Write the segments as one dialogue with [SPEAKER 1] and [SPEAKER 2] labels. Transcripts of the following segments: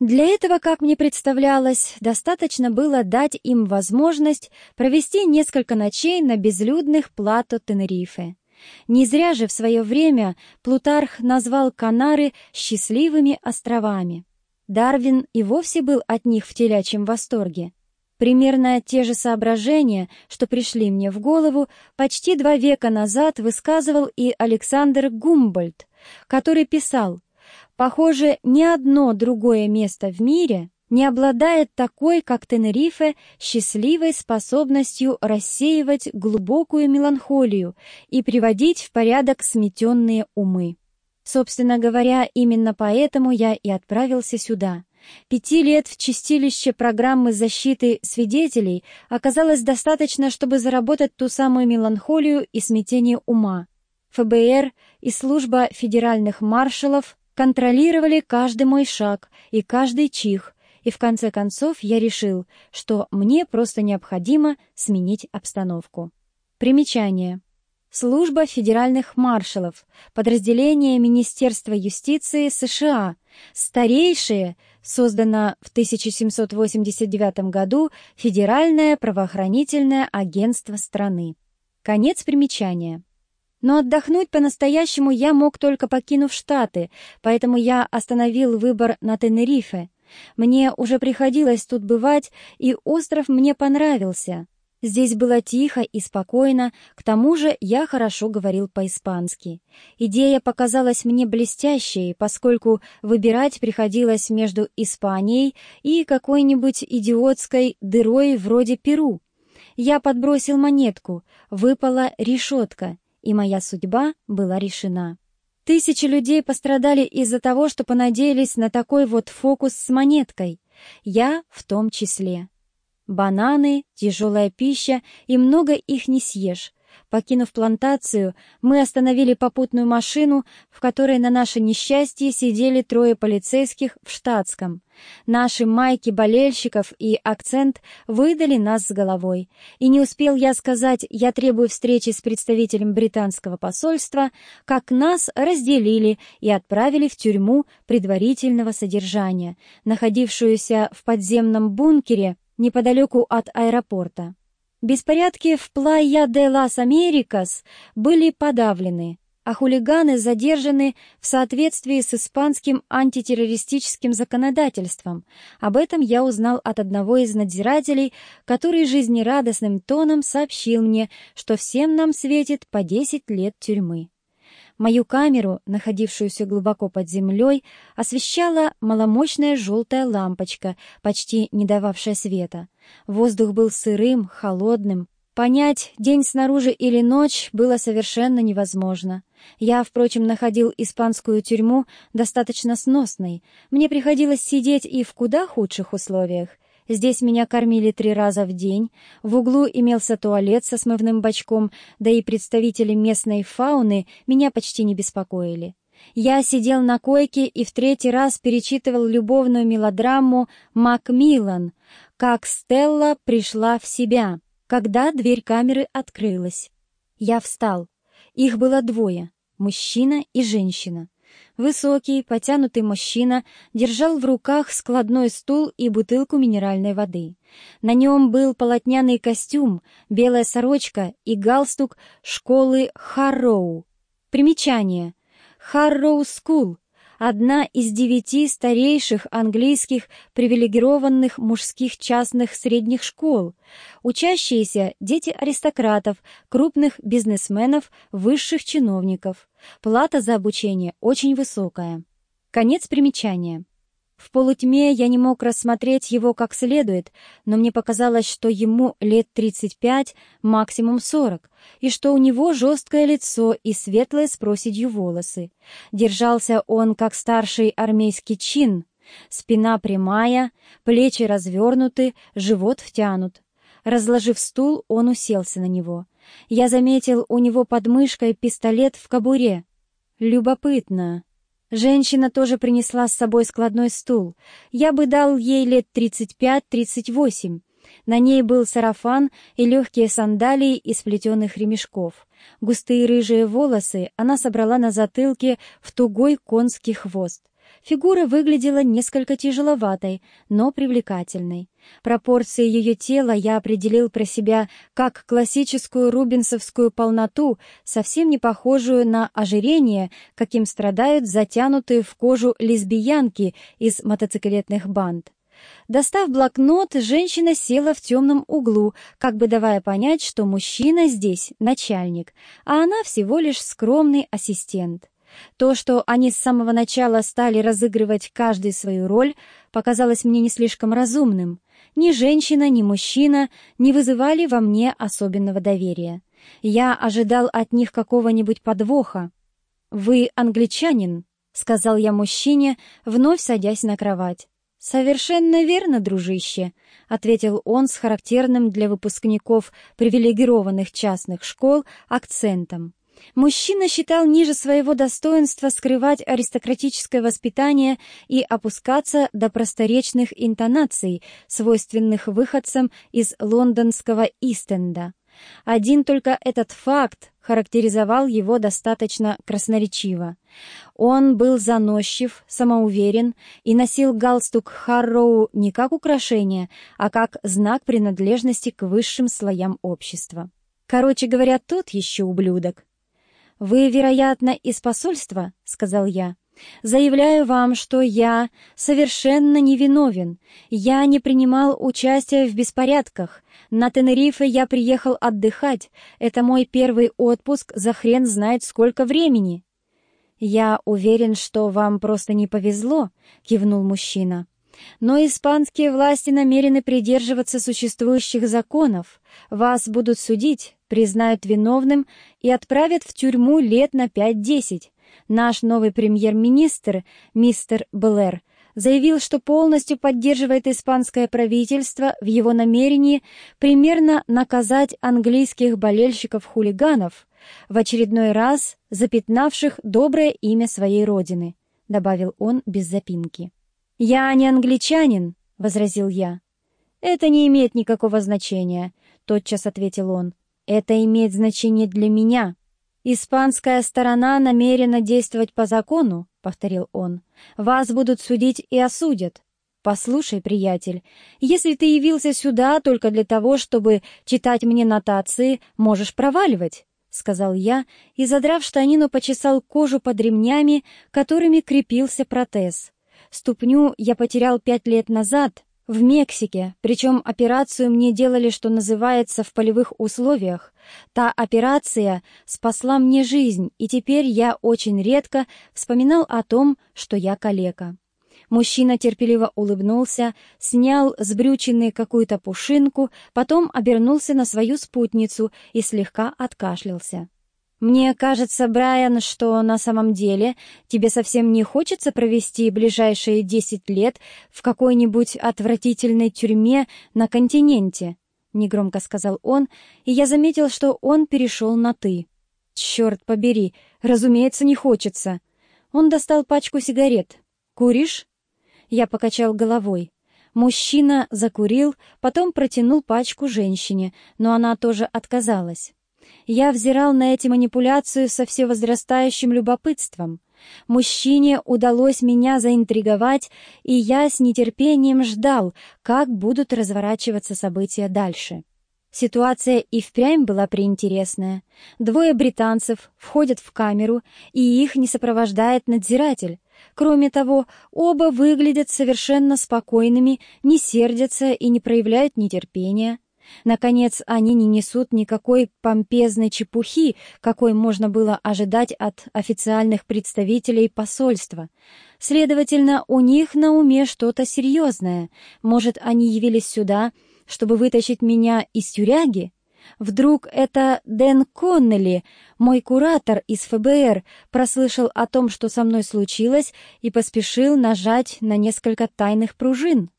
[SPEAKER 1] Для этого, как мне представлялось, достаточно было дать им возможность провести несколько ночей на безлюдных плато Тенерифе. Не зря же в свое время Плутарх назвал Канары «счастливыми островами». Дарвин и вовсе был от них в телячьем восторге. Примерно те же соображения, что пришли мне в голову, почти два века назад высказывал и Александр Гумбольд, который писал Похоже, ни одно другое место в мире не обладает такой, как Тенерифе, счастливой способностью рассеивать глубокую меланхолию и приводить в порядок сметенные умы. Собственно говоря, именно поэтому я и отправился сюда. Пяти лет в чистилище программы защиты свидетелей оказалось достаточно, чтобы заработать ту самую меланхолию и смятение ума. ФБР и служба федеральных маршалов контролировали каждый мой шаг и каждый чих, и в конце концов я решил, что мне просто необходимо сменить обстановку. Примечание. Служба федеральных маршалов, подразделение Министерства юстиции США, старейшее, создано в 1789 году Федеральное правоохранительное агентство страны. Конец примечания. Но отдохнуть по-настоящему я мог только покинув Штаты, поэтому я остановил выбор на Тенерифе. Мне уже приходилось тут бывать, и остров мне понравился. Здесь было тихо и спокойно, к тому же я хорошо говорил по-испански. Идея показалась мне блестящей, поскольку выбирать приходилось между Испанией и какой-нибудь идиотской дырой вроде Перу. Я подбросил монетку, выпала решетка — и моя судьба была решена. Тысячи людей пострадали из-за того, что понадеялись на такой вот фокус с монеткой. Я в том числе. Бананы, тяжелая пища, и много их не съешь. Покинув плантацию, мы остановили попутную машину, в которой на наше несчастье сидели трое полицейских в штатском. Наши майки болельщиков и акцент выдали нас с головой. И не успел я сказать «я требую встречи с представителем британского посольства», как нас разделили и отправили в тюрьму предварительного содержания, находившуюся в подземном бункере неподалеку от аэропорта. Беспорядки в Плайя де лас Америкас были подавлены, а хулиганы задержаны в соответствии с испанским антитеррористическим законодательством. Об этом я узнал от одного из надзирателей, который жизнерадостным тоном сообщил мне, что всем нам светит по 10 лет тюрьмы. Мою камеру, находившуюся глубоко под землей, освещала маломощная желтая лампочка, почти не дававшая света. Воздух был сырым, холодным. Понять, день снаружи или ночь, было совершенно невозможно. Я, впрочем, находил испанскую тюрьму достаточно сносной. Мне приходилось сидеть и в куда худших условиях. Здесь меня кормили три раза в день, в углу имелся туалет со смывным бачком, да и представители местной фауны меня почти не беспокоили. Я сидел на койке и в третий раз перечитывал любовную мелодраму «Макмиллан», как Стелла пришла в себя, когда дверь камеры открылась. Я встал. Их было двое — мужчина и женщина. Высокий, подтянутый мужчина держал в руках складной стул и бутылку минеральной воды. На нем был полотняный костюм, белая сорочка и галстук школы Харроу. Примечание. Харроу Скул одна из девяти старейших английских привилегированных мужских частных средних школ, учащиеся дети аристократов, крупных бизнесменов, высших чиновников. Плата за обучение очень высокая. Конец примечания. В полутьме я не мог рассмотреть его как следует, но мне показалось, что ему лет 35, максимум 40, и что у него жесткое лицо и светлые с проседью волосы. Держался он как старший армейский чин, спина прямая, плечи развернуты, живот втянут. Разложив стул, он уселся на него. Я заметил у него под мышкой пистолет в кобуре. Любопытно. Женщина тоже принесла с собой складной стул. Я бы дал ей лет 35-38. На ней был сарафан и легкие сандалии из плетеных ремешков. Густые рыжие волосы она собрала на затылке в тугой конский хвост. Фигура выглядела несколько тяжеловатой, но привлекательной. Пропорции ее тела я определил про себя как классическую рубинсовскую полноту, совсем не похожую на ожирение, каким страдают затянутые в кожу лесбиянки из мотоциклетных банд. Достав блокнот, женщина села в темном углу, как бы давая понять, что мужчина здесь начальник, а она всего лишь скромный ассистент. То, что они с самого начала стали разыгрывать каждый свою роль, показалось мне не слишком разумным. Ни женщина, ни мужчина не вызывали во мне особенного доверия. Я ожидал от них какого-нибудь подвоха. «Вы англичанин», — сказал я мужчине, вновь садясь на кровать. «Совершенно верно, дружище», — ответил он с характерным для выпускников привилегированных частных школ акцентом. Мужчина считал ниже своего достоинства скрывать аристократическое воспитание и опускаться до просторечных интонаций, свойственных выходцам из лондонского Истенда. Один только этот факт характеризовал его достаточно красноречиво. Он был заносчив, самоуверен и носил галстук Харроу не как украшение, а как знак принадлежности к высшим слоям общества. Короче говоря, тот еще ублюдок. «Вы, вероятно, из посольства?» — сказал я. «Заявляю вам, что я совершенно невиновен. Я не принимал участия в беспорядках. На Тенерифе я приехал отдыхать. Это мой первый отпуск за хрен знает сколько времени». «Я уверен, что вам просто не повезло», — кивнул мужчина. Но испанские власти намерены придерживаться существующих законов. Вас будут судить, признают виновным и отправят в тюрьму лет на 5-10. Наш новый премьер-министр, мистер Белэр, заявил, что полностью поддерживает испанское правительство в его намерении примерно наказать английских болельщиков-хулиганов, в очередной раз запятнавших доброе имя своей родины, добавил он без запинки. «Я не англичанин», — возразил я. «Это не имеет никакого значения», — тотчас ответил он. «Это имеет значение для меня». «Испанская сторона намерена действовать по закону», — повторил он. «Вас будут судить и осудят. Послушай, приятель, если ты явился сюда только для того, чтобы читать мне нотации, можешь проваливать». — сказал я и, задрав штанину, почесал кожу под ремнями, которыми крепился протез. Ступню я потерял пять лет назад в Мексике, причем операцию мне делали, что называется, в полевых условиях. Та операция спасла мне жизнь, и теперь я очень редко вспоминал о том, что я калека. Мужчина терпеливо улыбнулся, снял с брючины какую-то пушинку, потом обернулся на свою спутницу и слегка откашлялся. «Мне кажется, Брайан, что на самом деле тебе совсем не хочется провести ближайшие десять лет в какой-нибудь отвратительной тюрьме на континенте», — негромко сказал он, и я заметил, что он перешел на «ты». «Черт побери, разумеется, не хочется». Он достал пачку сигарет. «Куришь?» Я покачал головой. Мужчина закурил, потом протянул пачку женщине, но она тоже отказалась. Я взирал на эти манипуляции со всевозрастающим любопытством. Мужчине удалось меня заинтриговать, и я с нетерпением ждал, как будут разворачиваться события дальше. Ситуация и впрямь была приинтересная. Двое британцев входят в камеру, и их не сопровождает надзиратель. Кроме того, оба выглядят совершенно спокойными, не сердятся и не проявляют нетерпения. Наконец, они не несут никакой помпезной чепухи, какой можно было ожидать от официальных представителей посольства. Следовательно, у них на уме что-то серьезное. Может, они явились сюда, чтобы вытащить меня из тюряги? Вдруг это Дэн Коннелли, мой куратор из ФБР, прослышал о том, что со мной случилось, и поспешил нажать на несколько тайных пружин?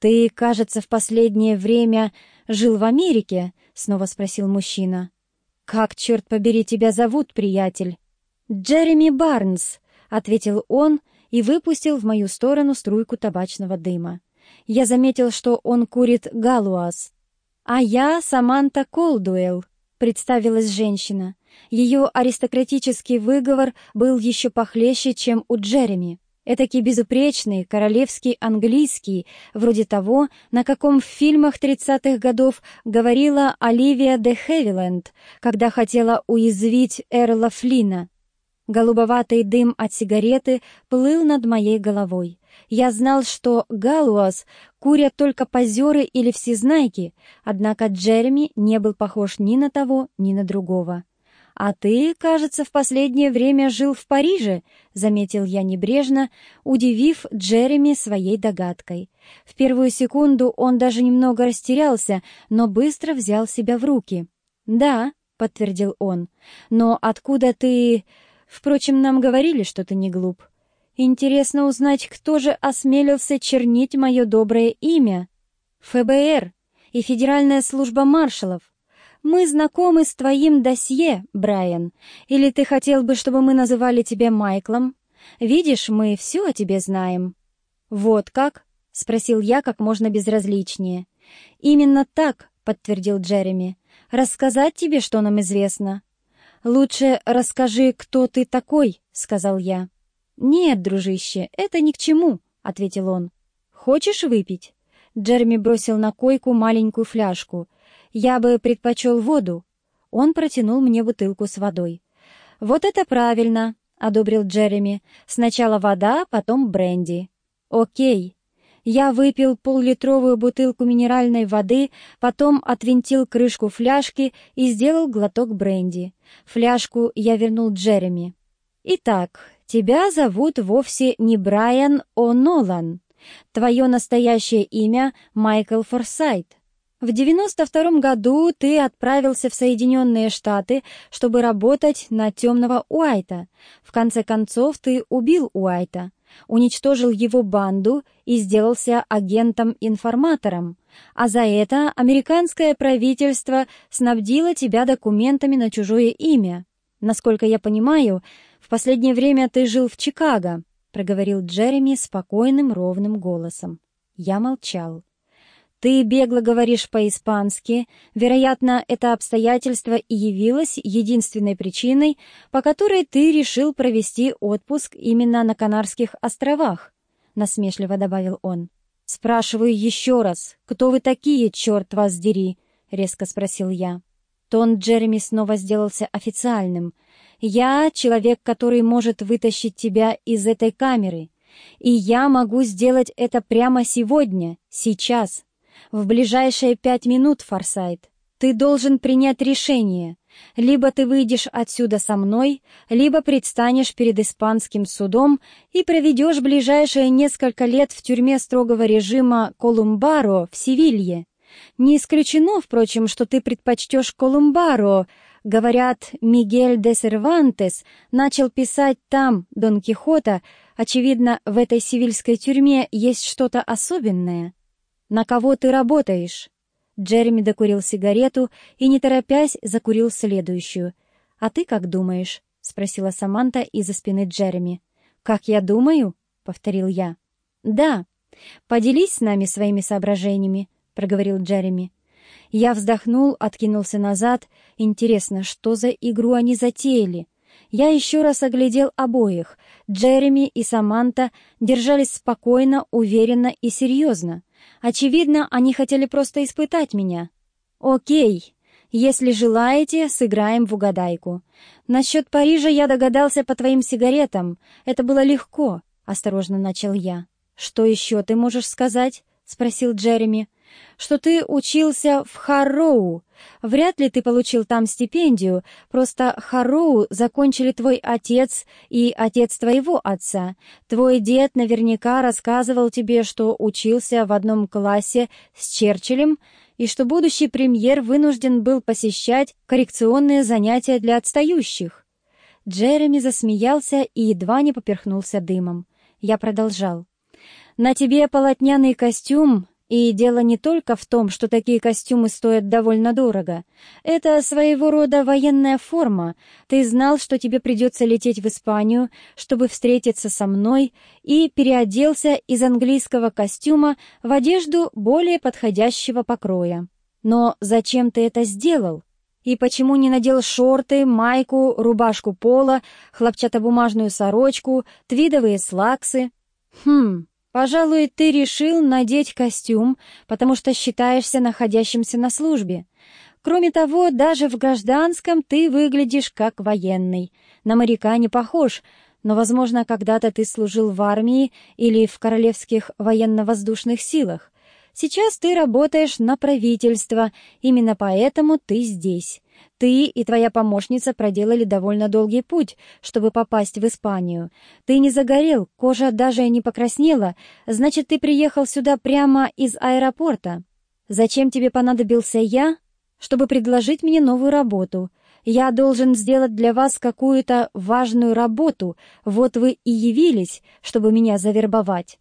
[SPEAKER 1] «Ты, кажется, в последнее время жил в Америке?» — снова спросил мужчина. «Как, черт побери, тебя зовут, приятель?» «Джереми Барнс», — ответил он и выпустил в мою сторону струйку табачного дыма. Я заметил, что он курит галуаз. «А я Саманта Колдуэлл», — представилась женщина. Ее аристократический выговор был еще похлеще, чем у Джереми. Этакий безупречный, королевский английский, вроде того, на каком в фильмах 30-х годов говорила Оливия де Хевиленд, когда хотела уязвить Эрла Флина. Голубоватый дым от сигареты плыл над моей головой. Я знал, что Галуас курят только позеры или всезнайки, однако Джереми не был похож ни на того, ни на другого. «А ты, кажется, в последнее время жил в Париже», — заметил я небрежно, удивив Джереми своей догадкой. В первую секунду он даже немного растерялся, но быстро взял себя в руки. «Да», — подтвердил он, — «но откуда ты...» «Впрочем, нам говорили, что ты не глуп. Интересно узнать, кто же осмелился чернить мое доброе имя?» «ФБР и Федеральная служба маршалов. Мы знакомы с твоим досье, Брайан. Или ты хотел бы, чтобы мы называли тебя Майклом? Видишь, мы все о тебе знаем». «Вот как?» — спросил я как можно безразличнее. «Именно так», — подтвердил Джереми. «Рассказать тебе, что нам известно?» «Лучше расскажи, кто ты такой», — сказал я. «Нет, дружище, это ни к чему», — ответил он. «Хочешь выпить?» Джереми бросил на койку маленькую фляжку — я бы предпочел воду. Он протянул мне бутылку с водой. Вот это правильно, одобрил Джереми. Сначала вода, потом бренди. Окей. Я выпил поллитровую бутылку минеральной воды, потом отвинтил крышку фляжки и сделал глоток бренди. Фляжку я вернул Джереми. «Итак, тебя зовут вовсе не Брайан О'Нолан. Твое настоящее имя — Майкл Форсайт. В 92 году ты отправился в Соединенные Штаты, чтобы работать на темного Уайта. В конце концов, ты убил Уайта, уничтожил его банду и сделался агентом-информатором. А за это американское правительство снабдило тебя документами на чужое имя. Насколько я понимаю, в последнее время ты жил в Чикаго, проговорил Джереми спокойным ровным голосом. Я молчал. Ты бегло говоришь по-испански. Вероятно, это обстоятельство и явилось единственной причиной, по которой ты решил провести отпуск именно на Канарских островах, — насмешливо добавил он. «Спрашиваю еще раз, кто вы такие, черт вас дери?» — резко спросил я. Тон Джереми снова сделался официальным. «Я — человек, который может вытащить тебя из этой камеры. И я могу сделать это прямо сегодня, сейчас, в ближайшие пять минут, Форсайт, ты должен принять решение. Либо ты выйдешь отсюда со мной, либо предстанешь перед испанским судом и проведешь ближайшие несколько лет в тюрьме строгого режима Колумбаро в Севилье. Не исключено, впрочем, что ты предпочтешь Колумбаро. Говорят, Мигель де Сервантес начал писать там Дон Кихота. Очевидно, в этой севильской тюрьме есть что-то особенное. «На кого ты работаешь?» Джереми докурил сигарету и, не торопясь, закурил следующую. «А ты как думаешь?» — спросила Саманта из-за спины Джереми. «Как я думаю?» — повторил я. «Да. Поделись с нами своими соображениями», — проговорил Джереми. Я вздохнул, откинулся назад. Интересно, что за игру они затеяли? Я еще раз оглядел обоих. Джереми и Саманта держались спокойно, уверенно и серьезно. Очевидно, они хотели просто испытать меня. Окей, если желаете, сыграем в угадайку. Насчет Парижа я догадался по твоим сигаретам. Это было легко, — осторожно начал я. Что еще ты можешь сказать? — спросил Джереми что ты учился в Харроу. Вряд ли ты получил там стипендию, просто Харроу закончили твой отец и отец твоего отца. Твой дед наверняка рассказывал тебе, что учился в одном классе с Черчиллем, и что будущий премьер вынужден был посещать коррекционные занятия для отстающих. Джереми засмеялся и едва не поперхнулся дымом. Я продолжал. «На тебе полотняный костюм, и дело не только в том, что такие костюмы стоят довольно дорого. Это своего рода военная форма. Ты знал, что тебе придется лететь в Испанию, чтобы встретиться со мной, и переоделся из английского костюма в одежду более подходящего покроя. Но зачем ты это сделал? И почему не надел шорты, майку, рубашку пола, хлопчатобумажную сорочку, твидовые слаксы? Хм, пожалуй, ты решил надеть костюм, потому что считаешься находящимся на службе. Кроме того, даже в гражданском ты выглядишь как военный. На моряка не похож, но, возможно, когда-то ты служил в армии или в королевских военно-воздушных силах. Сейчас ты работаешь на правительство, именно поэтому ты здесь. Ты и твоя помощница проделали довольно долгий путь, чтобы попасть в Испанию. Ты не загорел, кожа даже не покраснела, значит, ты приехал сюда прямо из аэропорта. Зачем тебе понадобился я? Чтобы предложить мне новую работу. Я должен сделать для вас какую-то важную работу, вот вы и явились, чтобы меня завербовать».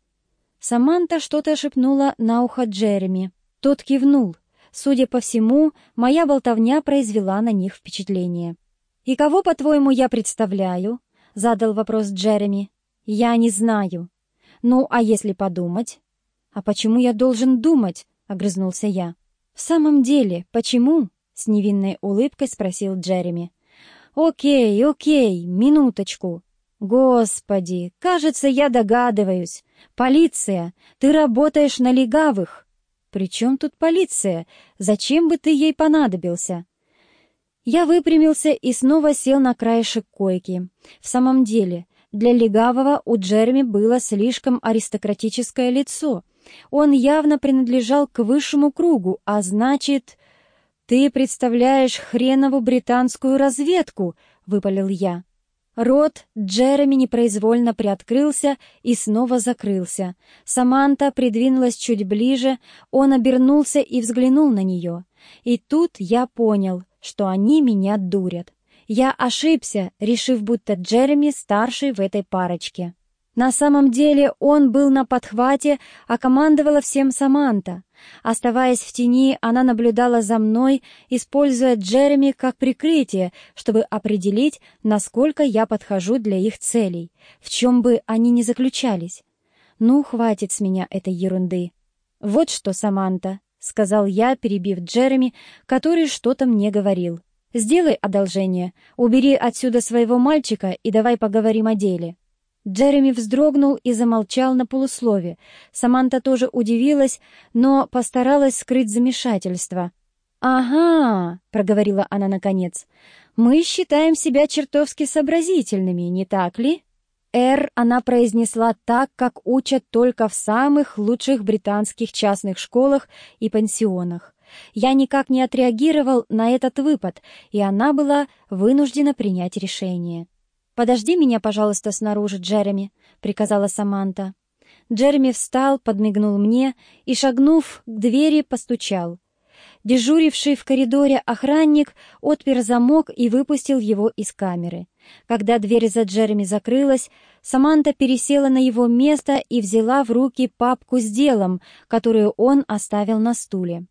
[SPEAKER 1] Саманта что-то шепнула на ухо Джереми. Тот кивнул. Судя по всему, моя болтовня произвела на них впечатление. «И кого, по-твоему, я представляю?» — задал вопрос Джереми. «Я не знаю». «Ну, а если подумать?» «А почему я должен думать?» — огрызнулся я. «В самом деле, почему?» — с невинной улыбкой спросил Джереми. «Окей, окей, минуточку. Господи, кажется, я догадываюсь. Полиция, ты работаешь на легавых. При чем тут полиция? Зачем бы ты ей понадобился? Я выпрямился и снова сел на краешек койки. В самом деле, для легавого у Джереми было слишком аристократическое лицо. Он явно принадлежал к высшему кругу, а значит... «Ты представляешь хренову британскую разведку!» — выпалил я. Рот Джереми непроизвольно приоткрылся и снова закрылся. Саманта придвинулась чуть ближе, он обернулся и взглянул на нее. И тут я понял, что они меня дурят. Я ошибся, решив, будто Джереми старший в этой парочке. На самом деле он был на подхвате, а командовала всем Саманта. Оставаясь в тени, она наблюдала за мной, используя Джереми как прикрытие, чтобы определить, насколько я подхожу для их целей, в чем бы они ни заключались. «Ну, хватит с меня этой ерунды». «Вот что, Саманта», — сказал я, перебив Джереми, который что-то мне говорил. «Сделай одолжение, убери отсюда своего мальчика и давай поговорим о деле». Джереми вздрогнул и замолчал на полуслове. Саманта тоже удивилась, но постаралась скрыть замешательство. «Ага», — проговорила она наконец, — «мы считаем себя чертовски сообразительными, не так ли?» «Р» она произнесла так, как учат только в самых лучших британских частных школах и пансионах. Я никак не отреагировал на этот выпад, и она была вынуждена принять решение. «Подожди меня, пожалуйста, снаружи, Джереми», — приказала Саманта. Джереми встал, подмигнул мне и, шагнув к двери, постучал. Дежуривший в коридоре охранник отпер замок и выпустил его из камеры. Когда дверь за Джереми закрылась, Саманта пересела на его место и взяла в руки папку с делом, которую он оставил на стуле.